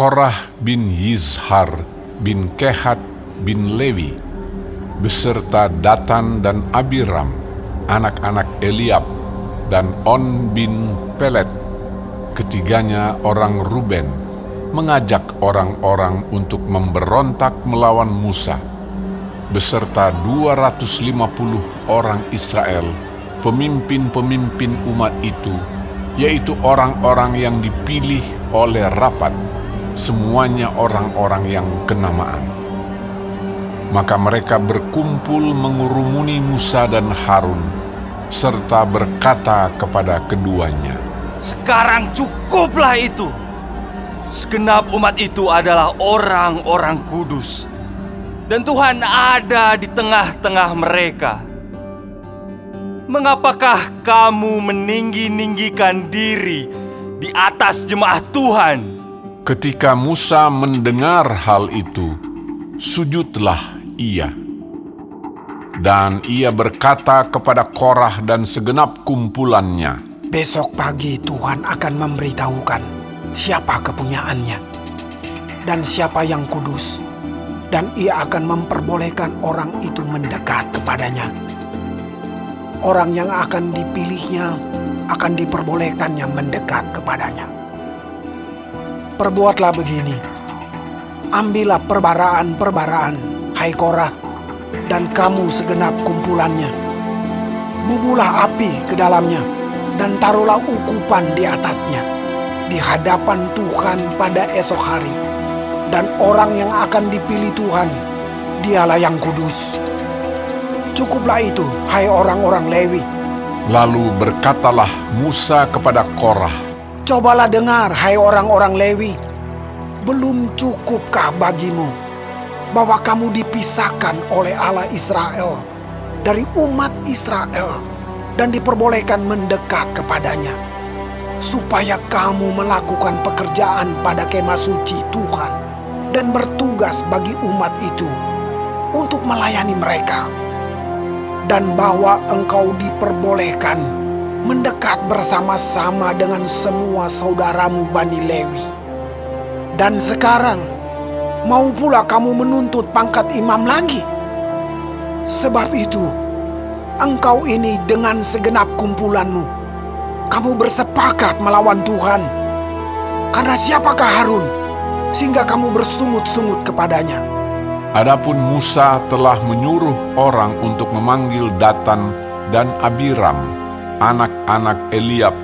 Korah bin Yizhar bin Kehat bin Lewi beserta Datan dan Abiram, anak-anak Eliab, dan On bin Pelet, ketiganya orang Ruben, mengajak orang-orang untuk memberontak melawan Musa, beserta 250 orang Israel, pemimpin-pemimpin umat itu, yaitu orang-orang yang dipilih oleh rapat, semuanya orang-orang yang kenamaan. Maka mereka berkumpul mengurumuni Musa dan Harun, serta berkata kepada keduanya, Sekarang cukuplah itu. Segenap umat itu adalah orang-orang kudus. Dan Tuhan ada di tengah-tengah mereka. Mengapakah kamu meninggi-ninggikan diri di atas jemaah Tuhan? Ketika Musa mendengar hal itu, sujudlah ia. Dan ia berkata kepada Korah dan segenap kumpulannya, Besok pagi Tuhan akan memberitahukan siapa kepunyaannya dan siapa yang kudus. Dan ia akan memperbolehkan orang itu mendekat kepadanya. Orang yang akan dipilihnya akan diperbolehkannya mendekat kepadanya. Perbuatlah begini. Ambillah perbaraan-perbaraan, hai Korah, dan kamu segenap kumpulannya. Bubulah api ke dalamnya, dan taruhlah ukupan di atasnya, di hadapan Tuhan pada esok hari. Dan orang yang akan dipilih Tuhan, dialah yang kudus. Cukuplah itu, hai orang-orang Lewi. Lalu berkatalah Musa kepada Korah, Cobalah dengar, hai orang-orang Lewi. Belum cukupkah bagimu bahwa kamu dipisahkan oleh Allah Israel dari umat Israel dan diperbolehkan mendekat kepadanya, supaya kamu melakukan pekerjaan pada kemah suci Tuhan dan bertugas bagi umat itu untuk melayani mereka, dan bahwa engkau diperbolehkan mendekat bersama-sama dengan semua saudaramu Bani Lewi. Dan sekarang, mau pula kamu menuntut pangkat imam lagi? Sebab itu, engkau ini dengan segenap kumpulanmu, kamu bersepakat melawan Tuhan. Karena siapakah Harun, sehingga kamu bersungut-sungut kepadanya? Adapun Musa telah menyuruh orang untuk memanggil Datan dan Abiram, anak-anak Eliab,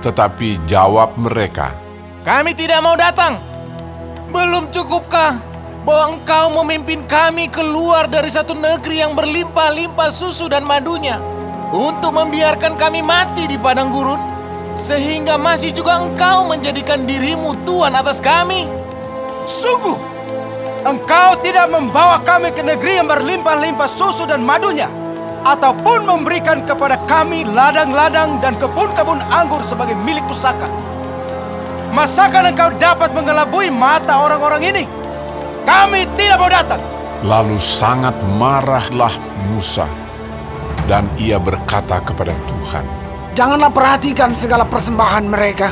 tetapi jawab mereka, Kami tidak mau datang. Belum cukupkah bahwa engkau memimpin kami keluar dari satu negeri yang berlimpah-limpah susu dan madunya untuk membiarkan kami mati di padang gurun? Sehingga masih juga engkau menjadikan dirimu Tuhan atas kami? Sungguh, engkau tidak membawa kami ke negeri yang berlimpah-limpah susu dan madunya, ataupun memberikan kepada kami ladang-ladang dan kebun-kebun anggur sebagai milik pusaka. Masakan engkau dapat mengelabui mata orang-orang ini? Kami tidak mau datang. Lalu sangat marahlah Musa, dan ia berkata kepada Tuhan, Janganlah perhatikan segala persembahan mereka.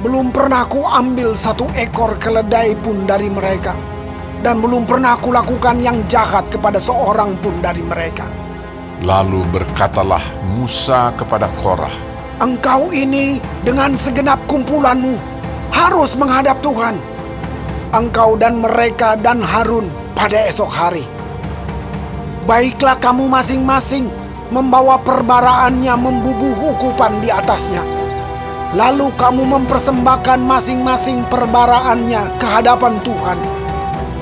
Belum pernah ku ambil satu ekor keledai pun dari mereka. Dan belum pernah ku lakukan yang jahat kepada seorang pun dari mereka. Lalu berkatalah Musa kepada Korah, Engkau ini dengan segenap kumpulanmu harus menghadap Tuhan. Engkau dan mereka dan Harun pada esok hari. Baiklah kamu masing-masing membawa perbaraannya membubuh ukupan di atasnya. Lalu kamu mempersembahkan masing-masing perbaraannya ke hadapan Tuhan.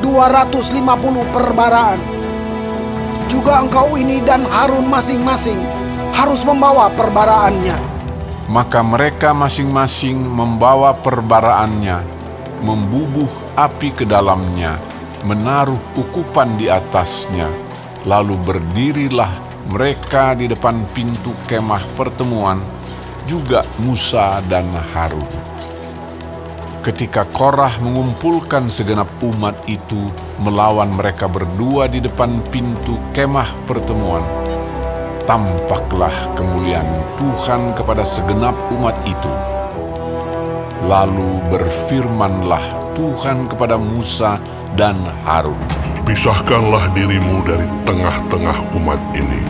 250 perbaraan. Juga engkau ini dan Harun masing-masing harus membawa perbaraannya. maka mereka masing-masing membawa perbaraannya, membubuh api ke dalamnya, menaruh ukupan di atasnya, lalu berdirilah mereka di depan pintu kemah pertemuan, juga Musa dan Harun. Ketika Korah mengumpulkan segenap umat itu melawan mereka berdua di depan pintu kemah pertemuan, tampaklah kemuliaan Tuhan kepada segenap umat itu. Lalu berfirmanlah Tuhan kepada Musa dan Harun. Pisahkanlah dirimu dari tengah-tengah umat ini,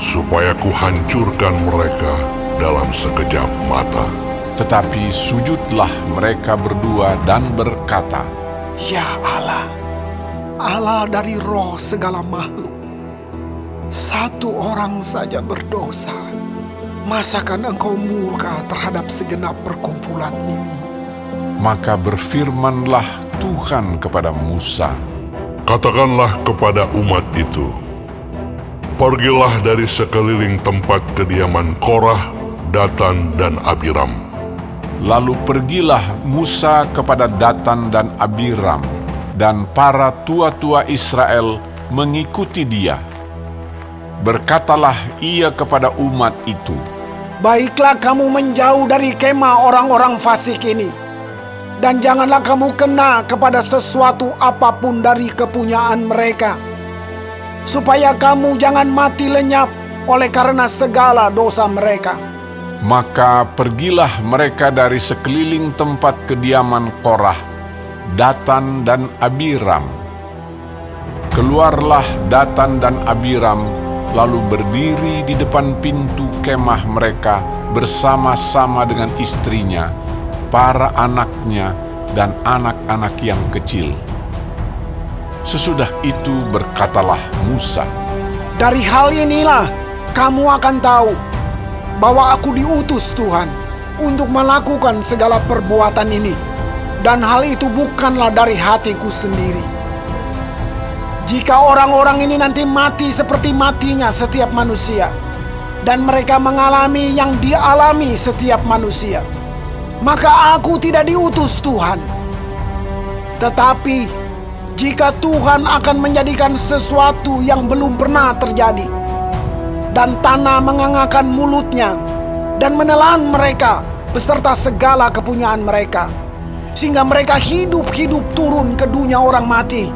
supaya kuhancurkan mereka dalam sekejap mata. Tetapi sujudlah mereka berdua dan berkata, Ya Allah, Allah dari roh segala makhluk. Satu orang saja berdosa. Masakan engkau murka terhadap segenap perkumpulan ini? maka berfirmanlah Tuhan kepada Musa, Katakanlah kepada umat itu, Pergilah dari sekeliling tempat kediaman Korah, Datan, dan Abiram. Lalu pergilah Musa kepada Datan dan Abiram, dan para tua-tua Israel mengikuti dia. Berkatalah ia kepada umat itu, Baiklah kamu menjauh dari kemah orang-orang fasik ini. Dan janganlah kamu kena kepada sesuatu apa pun dari kepunyaan mereka. Supaya kamu jangan mati lenyap oleh karena segala dosa mereka. Maka pergilah mereka dari sekeliling tempat kediaman Korah, Datan dan Abiram. Keluarlah Datan dan Abiram, lalu berdiri di depan pintu kemah mereka bersama-sama dengan istrinya, para anaknya, dan anak-anak yang kecil. Sesudah itu berkatalah Musa, Dari hal inilah kamu akan tahu bahwa aku diutus Tuhan untuk melakukan segala perbuatan ini. Dan hal itu bukanlah dari hatiku sendiri. Jika orang-orang ini nanti mati seperti matinya setiap manusia, dan mereka mengalami yang dialami setiap manusia, maka aku tidak diutus Tuhan. Tetapi jika Tuhan akan menjadikan sesuatu yang belum pernah terjadi, dan tanah mengangakan mulutnya dan menelan mereka beserta segala kepunyaan mereka, sehingga mereka hidup-hidup turun ke dunia orang mati,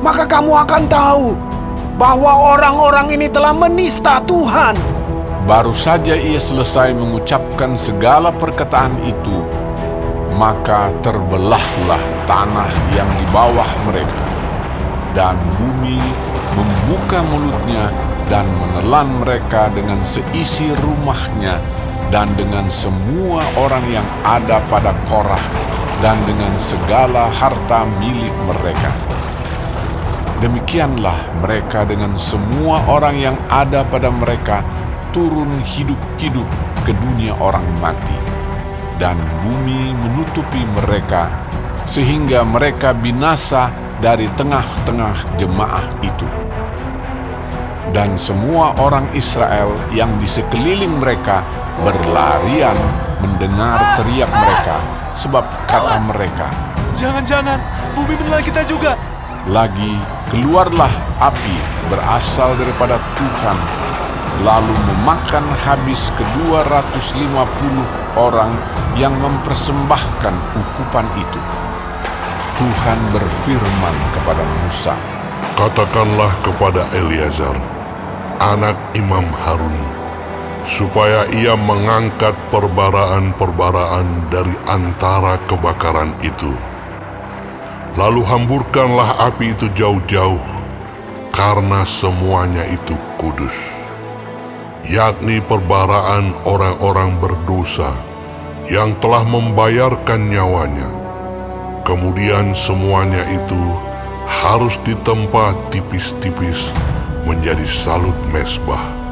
maka kamu akan tahu bahwa orang-orang ini telah menista Tuhan. Baru saja ia selesai mengucapkan segala perkataan itu, maka terbelahlah tanah yang di bawah mereka, dan bumi membuka mulutnya dan menelan mereka dengan seisi rumahnya dan dengan semua orang yang ada pada Korah dan dengan segala harta milik mereka. Demikianlah mereka dengan semua orang yang ada pada mereka turun hidup-hidup ke dunia orang mati, dan bumi menutupi mereka, sehingga mereka binasa dari tengah-tengah jemaah itu. Dan semua orang Israel yang di sekeliling mereka berlarian mendengar teriak mereka, sebab kata mereka, Jangan-jangan bumi menelan kita juga. lagi keluarlah api berasal daripada Tuhan lalu memakan habis kedua ratus lima puluh orang yang mempersembahkan ukupan itu. Tuhan berfirman kepada Musa, Katakanlah kepada Eleazar, anak Imam Harun, supaya ia mengangkat perbaraan-perbaraan dari antara kebakaran itu. Lalu hamburkanlah api itu jauh-jauh, karena semuanya itu kudus, yakni perbaraan orang-orang berdosa yang telah membayarkan nyawanya. Kemudian semuanya itu harus ditempa tipis-tipis menjadi salut mesbah.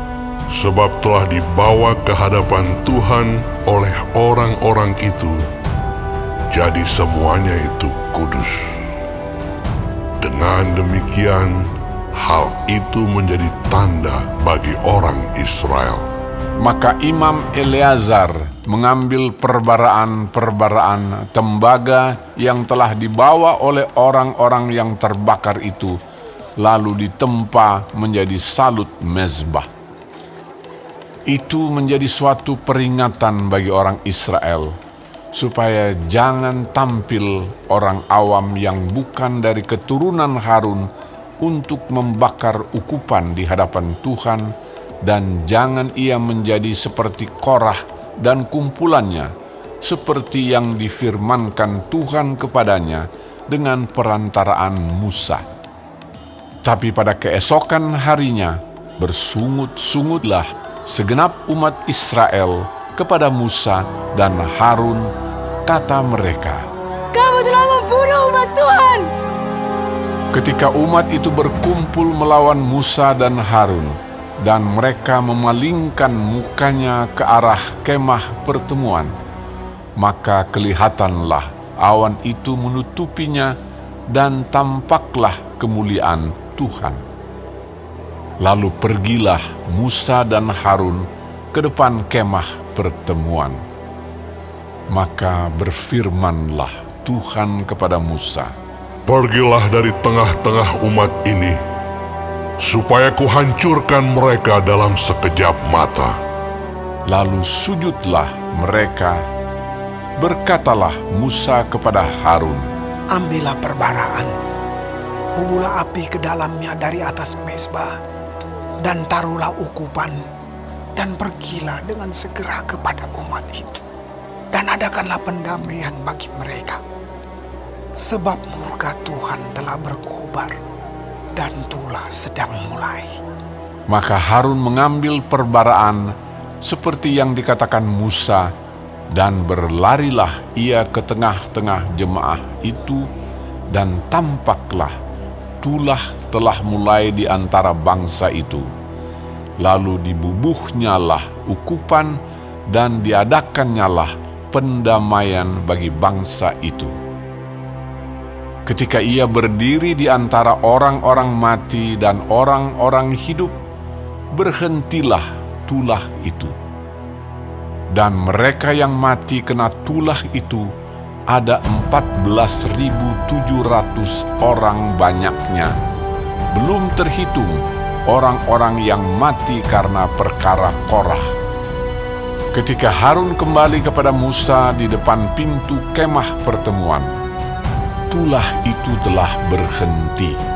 Sebab telah dibawa ke hadapan Tuhan oleh orang-orang itu, jadi semuanya itu kudus. Dengan demikian, hal itu menjadi tanda bagi orang Israel. Maka Imam Eleazar mengambil perbaraan-perbaraan tembaga yang telah dibawa oleh orang-orang yang terbakar itu, lalu ditempa menjadi salut mezbah. Itu menjadi suatu peringatan bagi orang Israel, supaya jangan tampil orang awam yang bukan dari keturunan Harun untuk membakar ukupan di hadapan Tuhan, dan jangan ia menjadi seperti Korah dan kumpulannya, seperti yang difirmankan Tuhan kepadanya dengan perantaraan Musa. Tapi pada keesokan harinya, bersungut-sungutlah segenap umat Israel kepada Musa dan Harun, kata mereka, Kamu telah membunuh umat Tuhan. Ketika umat itu berkumpul melawan Musa dan Harun, dan mereka memalingkan mukanya ke arah kemah pertemuan, maka kelihatanlah awan itu menutupinya dan tampaklah kemuliaan Tuhan. Lalu pergilah Musa dan Harun ke depan kemah pertemuan. Maka berfirmanlah Tuhan kepada Musa, Pergilah dari tengah-tengah umat ini, supaya kuhancurkan mereka dalam sekejap mata. Lalu sujudlah mereka. Berkatalah Musa kepada Harun, Ambillah perbaraan, bubulah api ke dalamnya dari atas mesbah, dan taruhlah ukupan, dan pergilah dengan segera kepada umat itu, dan adakanlah pendamaian bagi mereka. Sebab murka Tuhan telah berkobar, dan tulah sedang mulai. Maka Harun mengambil perbaraan seperti yang dikatakan Musa dan berlarilah ia ke tengah-tengah jemaah itu dan tampaklah tulah telah mulai di antara bangsa itu. Lalu dibubuhnyalah ukupan dan diadakannyalah pendamaian bagi bangsa itu. Ketika ia berdiri di antara orang-orang mati dan orang-orang hidup, berhentilah tulah itu. Dan mereka yang mati kena tulah itu ada 14.700 orang banyaknya. Belum terhitung orang-orang yang mati karena perkara Korah. Ketika Harun kembali kepada Musa di depan pintu kemah pertemuan, tulah itu telah berhenti.